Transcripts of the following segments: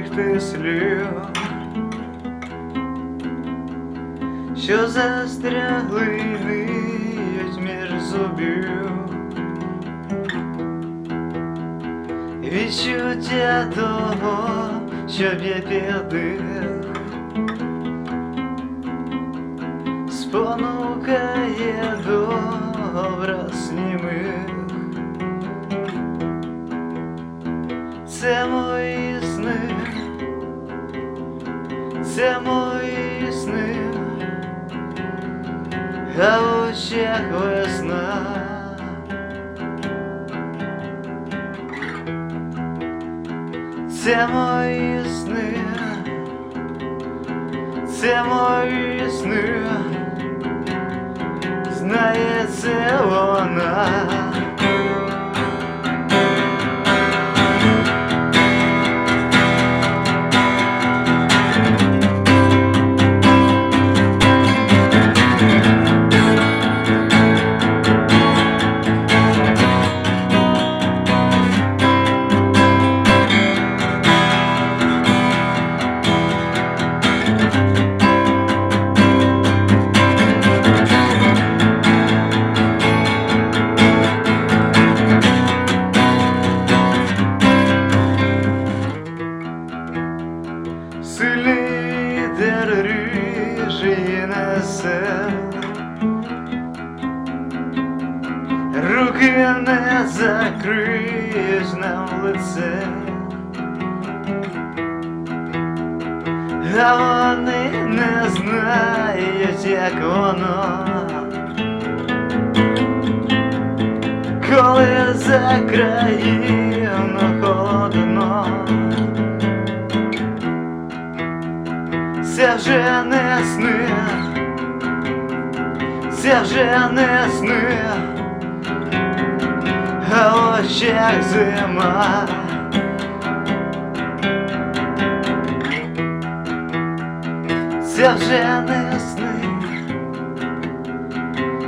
крихти слів, що застрягли ниють між зубів. Відчуття того, що б'є підих, спонукає до образ німих. Це мої це мої сни, а в очах весна. Це мої сни, це мої сни, знає це вона. Лице, а вони не знають, як воно, коли за країну холодно. Це вже не сни, це вже не сни, очах зима. Це вже не сни,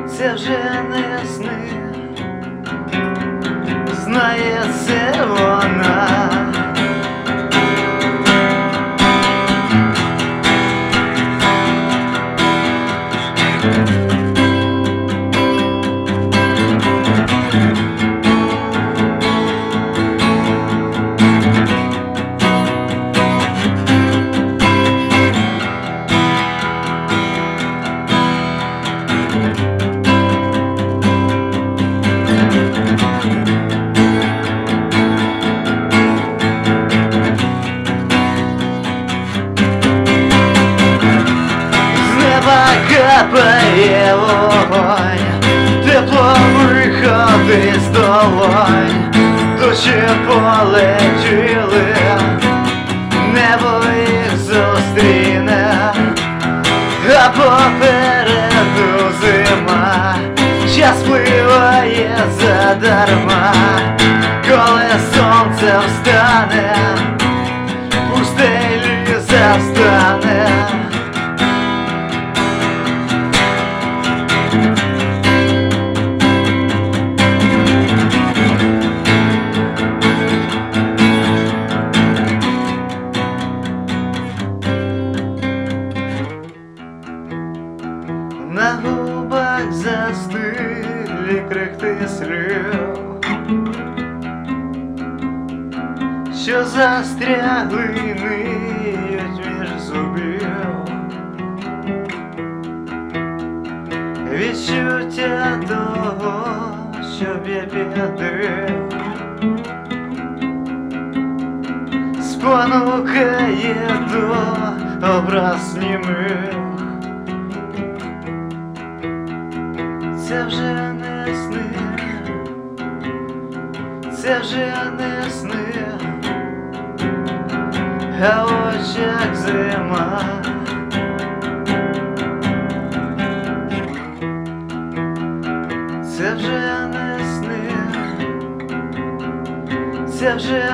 це вже не сни, знає це вона. Капає вогонь, тепло виходить з долонь, душі полетіли, небо їх зустріне, а попереду зима, час пливає задарма, коли сонце встане, застиглі крихти слів, що застрягли ниють між зубів. Відчуття того, що б'є підих, спонукає до образ німих. Це вже не сни, це вже не сни, а в очах зима. Це вже не сни, це вже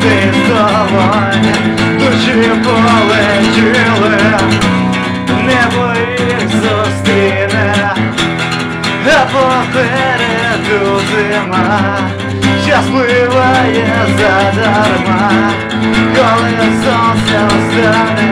виходить з душі полетіли, небо їх зустріне, а попереду зима, час пливає задарма, коли сонце встане,